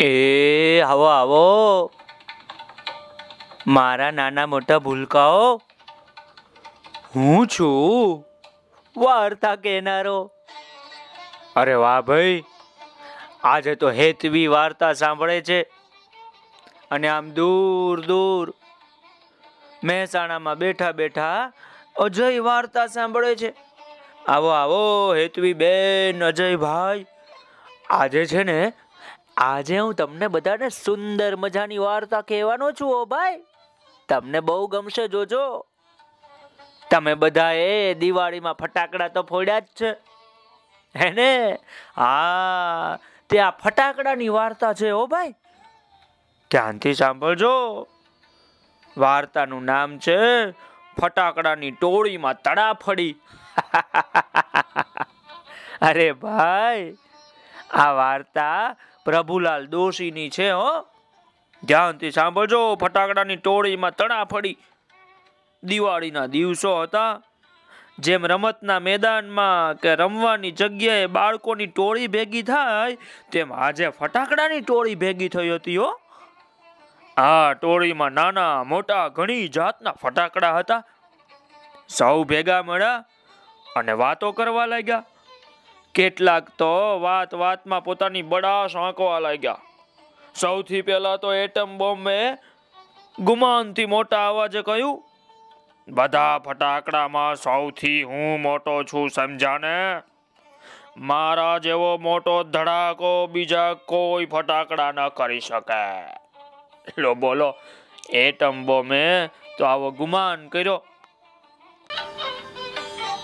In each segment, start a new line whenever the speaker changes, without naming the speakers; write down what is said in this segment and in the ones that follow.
એ, આવો આવો. મારા નાના મોટા ભૂલકાઓ, હું છું વાર્તા કહેનારો. અરે વાહ ભાઈ, આજે તો હેતવી વાર્તા સાંભળે છે. અને આમ દૂર દૂર મહેસાણામાં બેઠા બેઠા અજય વાર્તા સાંભળે છે. આવો આવો, હેતવી બેન, અજયભાઈ. આજે છે ને આજે હું તમને બધાને સુંદર મજાની વાર્તા કહેવાનો છું ભાઈ. તમને બહુ ગમશે, જોજો. તમે બધા એ દિવાળીમાં ફટાકડા તો ફોડ્યા જ છે. હે હા, તે આ ફટાકડાની વાર્તા છે ઓ ભાઈ. ધ્યાનથી સાંભળજો. વાર્તાનું નામ છે, ફટાકડાની ટોળીમાં તડાફડી અરે ભાઈ, આ વાર્તા પ્રભુલાલ દોશીની છે, હો. ધ્યાનથી સાંભળજો, ફટાકડાની ટોળીમાં તડાફડી દિવાળીના દિવસો હતા. જેમ રમતના મેદાનમાં કે રમવાની જગ્યાએ બાળકોની ટોળી ભેગી થાય, તેમ આજે ફટાકડાની ટોળી ભેગી થઈ હતી, હો. આ ટોળીમાં નાના, મોટા, ઘણી જાતના ફટાકડા હતા. સૌ ભેગા મળ્યા અને વાતો કરવા લાગ્યા. કેટલાક તો વાત વાતમાં પોતાની બડાશ આંકવા લાગ્યા. સૌથી પહેલા તો એટમ બોમ્બે ગુમાનથી મોટા અવાજે કહ્યું, બધા ફટાકડામાં સૌથી હું મોટો છું, સમજાને? મારા જેવો મોટો ધડાકો બીજા કોઈ ફટાકડા ન કરી શકે. લો, બોલો, એટમ બોમ્બે તો આવો ગુમાન કર્યો.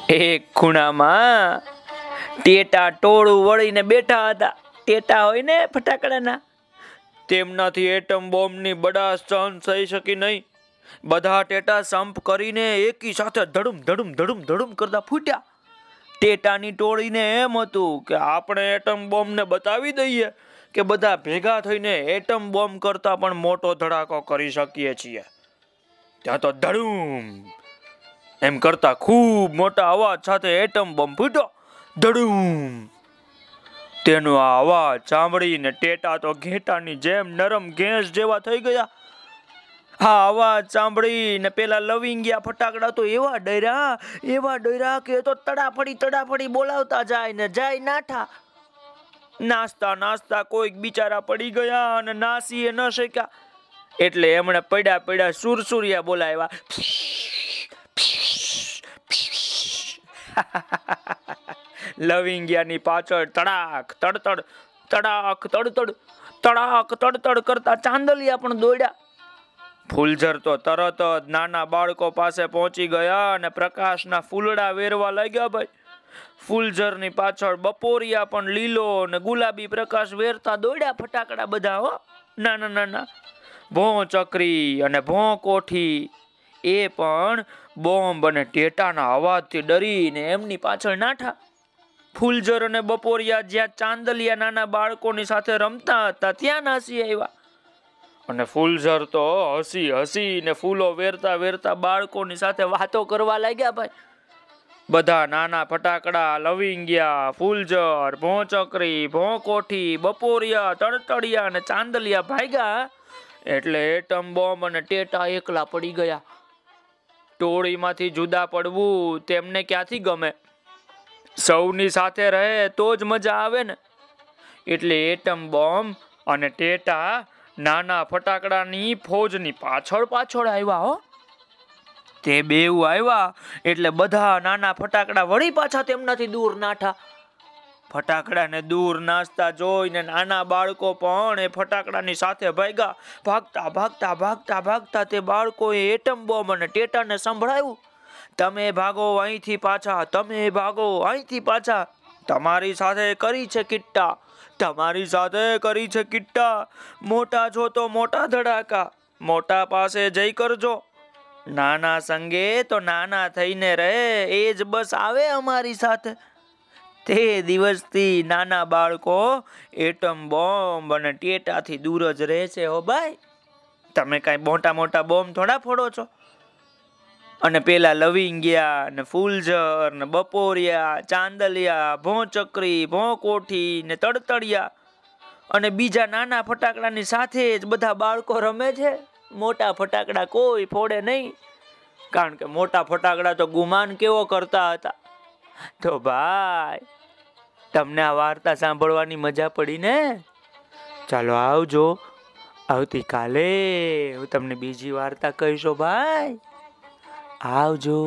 એક ખૂણામાં ટેટા ટોળું વળીને બેઠા હતા. ટેટા હોય ને ફટાકડાના. તેમનાથી એટમ બોમ્બની બડા સહન થઈ શકી નહીં. બધા ટેટા સંપ કરીને એકી સાથે ધડુમ ધડુમ ધડુમ ધડુમ કરતા ફૂટ્યા. ટેટાની ટોળીને એમ હતું કે આપણે એટમ બોમ્બને બતાવી દઈએ કે બધા ભેગા થઈને એટમ બોમ્બ કરતા પણ મોટો ધડાકો કરી શકીએ છીએ. ત્યાં તો ધડુમ એમ કરતા ખૂબ મોટા અવાજ સાથે એટમ બોમ્બ ફૂટ્યો. ધડુમ તેનો આ અવાજ સાંભળીને ટેટા તો ઘેટાની જેમ નરમ ઘેંસ જેવા થઈ ગયા. હા અવાજ સાંભળીને પેલા લવિંગિયા ફટાકડા તો એવા ડર્યા એવા ડર્યા કે તો તડાફડી તડાફડી બોલાવતા જાય ને જાય નાઠા. નાસ્તા નાસ્તા કોઈક બિચારા પડી ગયા અને નાસી ન શક્યા. એટલે એમણે પડ્યા પડ્યા સુરસુરિયા બોલાવ્યા. લવિંગિયાની પાછળ તડાક, તડતડ તડાક તડતડ તડાક, તડતડ કરતા ચાંદલિયા પણ દોડ્યા. ફૂલઝર તો તરત જ નાના બાળકો પાસે પહોંચી ગયા અને પ્રકાશના ફૂલડા વેરવા લાગ્યા ભાઈ. ફૂલઝરની પાછળ બપોરિયા પણ લીલો અને ગુલાબી પ્રકાશ વેરતા દોડ્યા ફટાકડા બધા હો. નાના નાના. ભો ચકરી અને ભોં કોઠી એ પણ બોમ્બ અને ટેટાના અવાજથી ડરીને એમની પાછળ નાઠા. ફૂલઝર અને બપોરિયા જ્યાં ચાંદલિયા નાના બાળકોની સાથે રમતા હતા, ત્યાં નાસી આવ્યા. અને ફૂલઝર તો હસી હસી ને ફૂલો વેરતા વેરતા બાળકોની સાથે વાતો કરવા લાગ્યા ભાઈ. બધા નાના ફટાકડા લવિંગિયા ફૂલઝર, ભોંચકરી, ભોંકોઠી, બપોરિયા, તડતડિયા અને ચાંદલિયા ભાગ્યા એટલે એટમ બોમ્બ અને ટેટા એકલા પડી ગયા. ટોળીમાંથી જુદા પડવું તેમને ક્યાંથી ગમે? સૌની સાથે રહે તો જ મજા આવે ને. એટલે એટમ બોમ્બ અને ટેટા નાના ફટાકડાની ફોજની પાછળ પાછળ આવ્યા હો. તે બેઉ આવ્યા એટલે બધા નાના ફટાકડા વળી પાછા તેમનાથી દૂર નાઠા. ફટાકડાને દૂર નાચતા જોઈને નાના બાળકો પણ એ ફટાકડાની સાથે ભાગ્યા. ભાગતા ભાગતા ભાગતા ભાગતા તે બાળકોએ એટમ બોમ્બ અને ટેટાને સંભળાયું. તમે ભાગો અહીંથી પાછા, તમે ભાગો અહીંથી પાછા. તમારી સાથે કરી છે કિટ્ટા, તમારી સાથે કરી છે કિટ્ટા. મોટા જો તો મોટા ધડાકા, મોટા પાસે જઈ કરજો. નાના સંગે તો નાના થઈને રહે, એ જ બસ આવે અમારી સાથે. તે દિવસથી નાના બાળકો એટમ બોમ્બ અને ટેટાથી દૂર જ રહે છે હો ભાઈ. તમે કાંઈ મોટા મોટા બોમ્બ થોડા ફોડો છો? અને પેલા લવિંગિયા ને ફૂલઝર ને બપોરિયા, ચાંદલિયા, ભોંચકરી, ભોંકોઠી ને તડતડિયા. અને બીજા નાના ફટાકડાની સાથે જ બધા બાળકો રમે છે. મોટા ફટાકડા કોઈ ફોડે નહીં. કારણ કે મોટા ફટાકડા તો ગુમાન કેવો કરતા હતા? તો ભાઈ, તમને આ વાર્તા સાંભળવાની મજા પડી ને? ચાલો આવજો. આવતીકાલે હું તમને બીજી વાર્તા કહીશો ભાઈ. આવજો.